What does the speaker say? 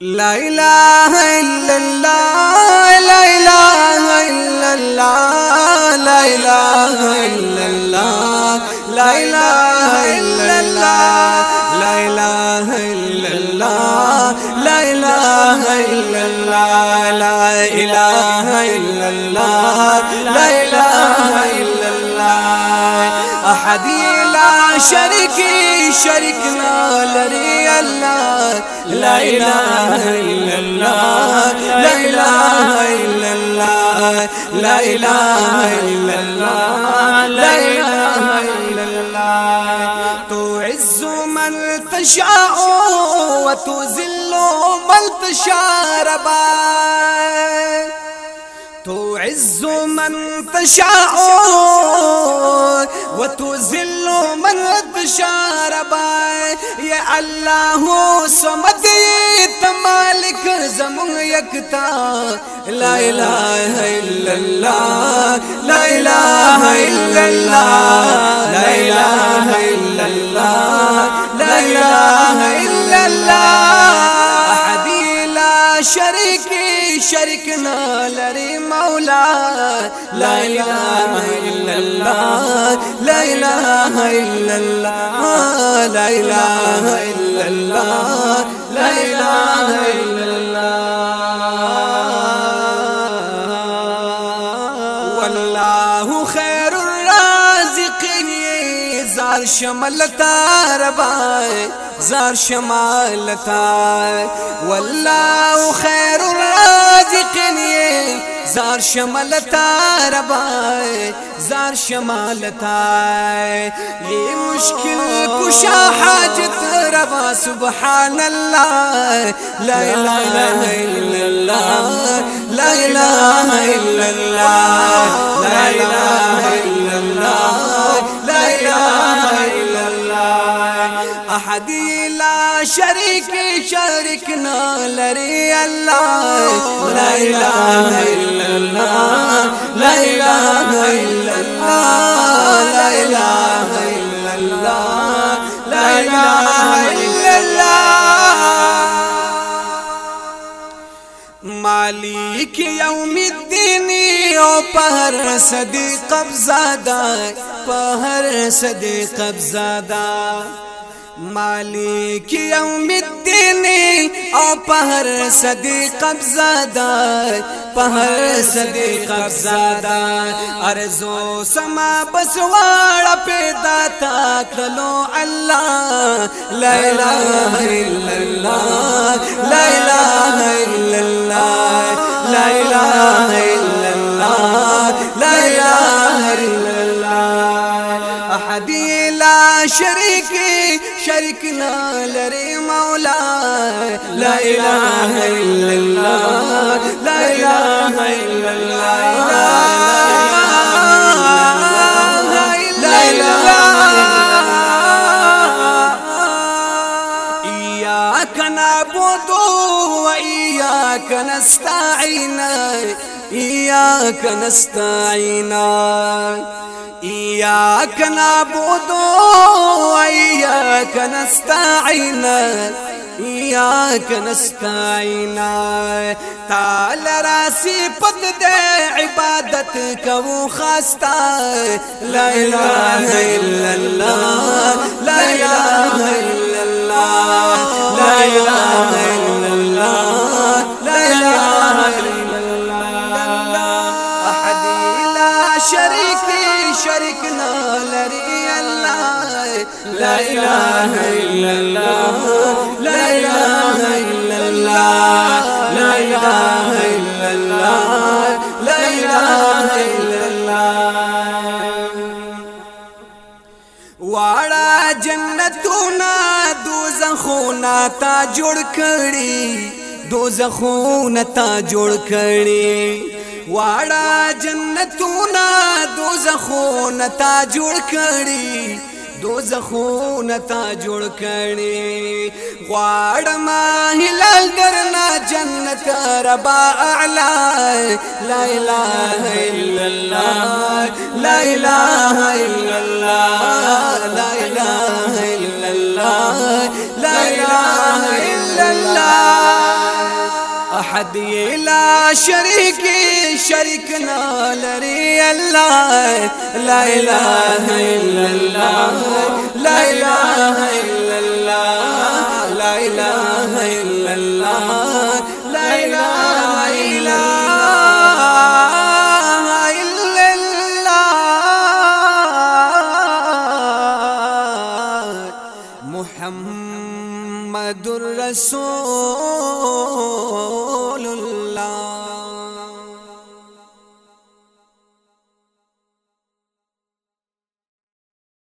لا إله إلا الله لا إله إلا الله لا إله إلا الله لا إله إلا الله لا إله إلا الله لا إله إلا الله لا إله إلا الله لا إله إلا الله. أحد لا شريك شريكنا لري الله. لا إله إلا الله. لا إله إلا الله. لا إله إلا الله. لا إله إلا الله. تعز من تشاء وتذل من تشاء ربا. تعز من تشاء وتذل یہ اللہ سمت تمالک زمن یکتا لا الہ الا اللہ، لا الہ الا اللہ، لا الہ الا اللہ، لا الہ الا اللہ۔ احدی لا شرک شرک نہ مولا۔ لا الہ الا اللہ، لا الہ الا اللہ۔ لا إله إلا الله. والله خير الرازقين زار شمل تاربائے زار شمال تائے والله خير الرازقين زار شمال تاربائے زار شمال تائے یہ مشکل کشا ربا سبحان الله. لا إله إلا الله. لا إله إلا الله. لا إله إلا الله. لا إله إلا الله. احد لا شريك شريكنا لري الله. لا إله إلا الله. لا إله إلا الله. مالك يوم الدين أو پهر صدی قبضه ده پهر صدی قبضه ده مالک یوم الدین أو قبضه ده پهر صدی قبضه ده ارزو سما بسواړه پیدا تا کلو الله لا اله الا الله لا اله کې شریک لري مولا. لا إله إلا الله. لا إله إلا الله. نستعين إياك نستعين إياك نعبد وإياك نستعين إياك نستعين تعال راسي پد دے عبادت کو خاستا لا إله إلا الله لا إله إلا شریک شریک نہ لری اللہ لا الہ الا اللہ لا الہ الا اللہ لا الہ الا اللہ لا الہ الا اللہ۔ واڑا جنتونا دوزخونا تا جوړ کړي دوزخونا تا جوړ کړي واړه جنتونه دوزخونه تا جوړ کړي دوزخونه تا جوړ کړي غواړم هلال درنا جنت ربا اعلى لا اله الا الله لا اله الا الله لا اله الا الله لا اله الا الله احد لا شريك شريك لري الله. لا إله إلا الله لا إله إلا رسول اللہ